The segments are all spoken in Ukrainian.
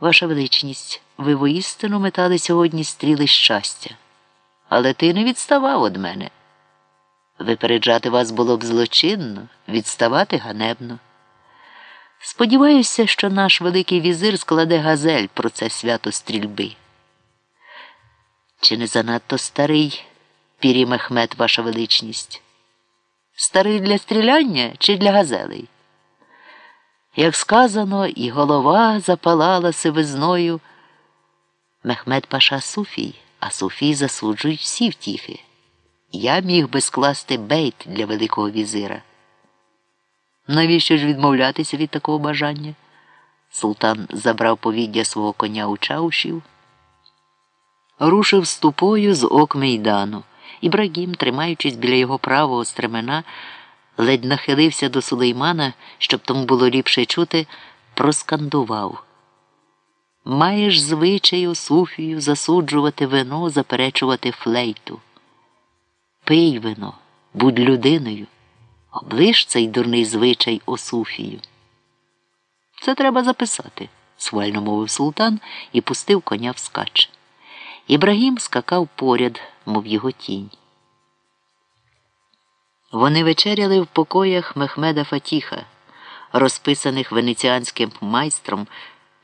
Ваша величність, ви воістину метали сьогодні стріли щастя, але ти не відставав від мене. Випереджати вас було б злочинно, відставати ганебно. Сподіваюся, що наш Великий візир складе газель про це свято стрільби. Чи не занадто старий пірі Мехмед, ваша величність? Старий для стріляння чи для газелей? Як сказано, і голова запалала сивизною. Мехмед Паша Суфій, а Суфій засуджують всі втіхи. Я міг би скласти бейт для Великого візира. Навіщо ж відмовлятися від такого бажання? Султан забрав повіддя свого коня у чаушів, рушив ступою з ок Мейдану. Ібрагім, тримаючись біля його правого стремена, ледь нахилився до сулеймана, щоб тому було ліпше чути, проскандував. Маєш звичаю суфію засуджувати вино, заперечувати флейту. Пий вино, будь людиною, облиш цей дурний звичай о суфію. Це треба записати, свально мовив султан і пустив коня вскач. Ібрагім скакав поряд, мов його тінь. Вони вечеряли в покоях Мехмеда Фатіха, розписаних венеціанським майстром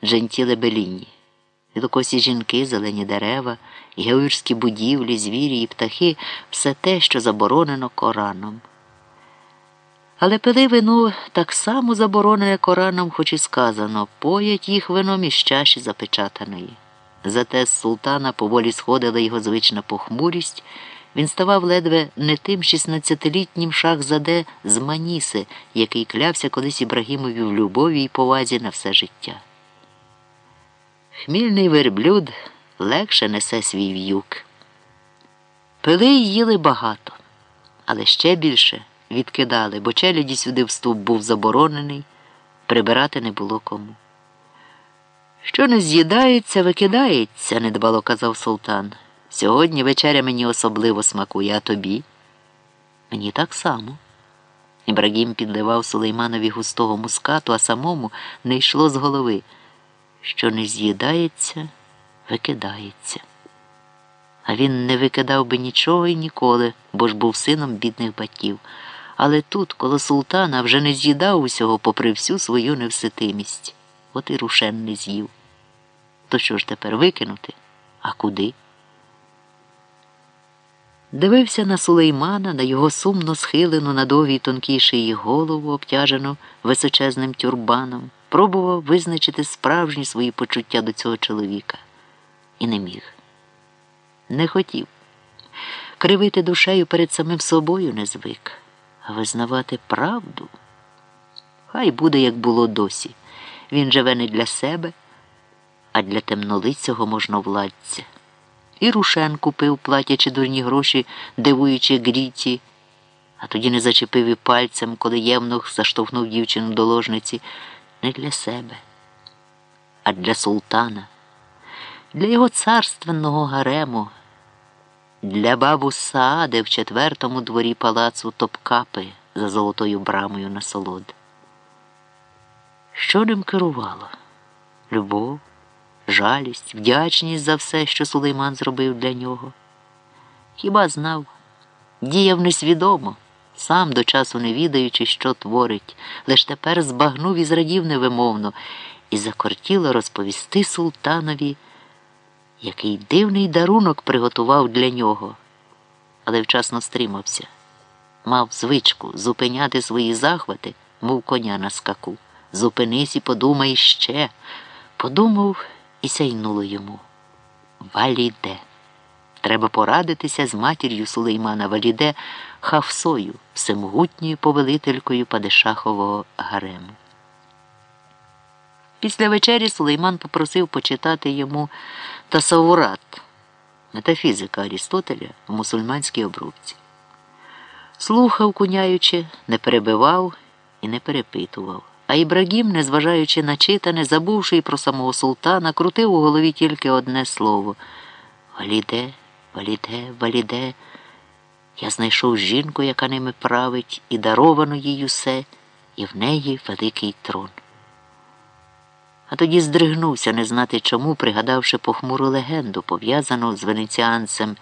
Джентіле Беліні. Білокосі жінки, зелені дерева, георські будівлі, звірі і птахи все те, що заборонено Кораном. Але пили вино так само заборонене Кораном, хоч і сказано, поять їх вином із чаші запечатаної. Зате з султана поволі сходила його звична похмурість. Він ставав ледве не тим 16-літнім шахзаде з Маніси, який клявся колись Ібрагімові в любові і повазі на все життя. Хмільний верблюд легше несе свій в'юк. Пили й їли багато, але ще більше відкидали, бо челяді сюди вступ був заборонений, прибирати не було кому. Що не з'їдається, викидається, недбало казав султан. Сьогодні вечеря мені особливо смакує, а тобі? Мені так само. Ібрагім підливав Сулейманові густого мускату, а самому не йшло з голови. Що не з'їдається, викидається. А він не викидав би нічого і ніколи, бо ж був сином бідних батьків. Але тут, коло султана, вже не з'їдав усього попри всю свою невситимість. От і рушен не з'їв. То що ж тепер викинути? А куди? Дивився на сулеймана, на його сумно схилену на довгій тонкій шиї голову, обтяжену височезним тюрбаном, пробував визначити справжні свої почуття до цього чоловіка. І не міг. Не хотів. Кривити душею перед самим собою не звик, а визнавати правду. Хай буде, як було досі. Він живе не для себе, а для темнолицього можновладця. І рушен купив, платячи дурні гроші, дивуючи гріті, а тоді не зачепив і пальцем, коли євнух заштовхнув дівчину до ложниці, не для себе, а для султана, для його царственного гарему, для бабу Саади в четвертому дворі палацу Топкапи за золотою брамою насолод. Що ним керувало? Любов? Жалість, вдячність за все, що Сулейман зробив для нього. Хіба знав, діяв несвідомо, сам до часу не відаючи, що творить, лиш тепер збагнув і зрадів невимовно, і закортіло розповісти султанові, який дивний дарунок приготував для нього, але вчасно стримався. Мав звичку зупиняти свої захвати, мов коня на скаку. Зупинись і подумай ще. Подумав і сяйнуло йому. Валіде. Треба порадитися з матір'ю Сулеймана Валіде Хавсою, всемогутньою повелителькою Падишахового гарему. Після вечері Сулейман попросив почитати йому Тасавурат, метафізика Арістотеля в мусульманській обрубці. Слухав, куняючи, не перебивав і не перепитував. А Ібрагім, незважаючи на читане, забувши й про самого султана, крутив у голові тільки одне слово Валіде, валіде, валіде. Я знайшов жінку, яка ними править, і даровано їй усе, і в неї великий трон. а тоді здригнувся не знати чому, пригадавши похмуру легенду, пов'язану з венеціанцем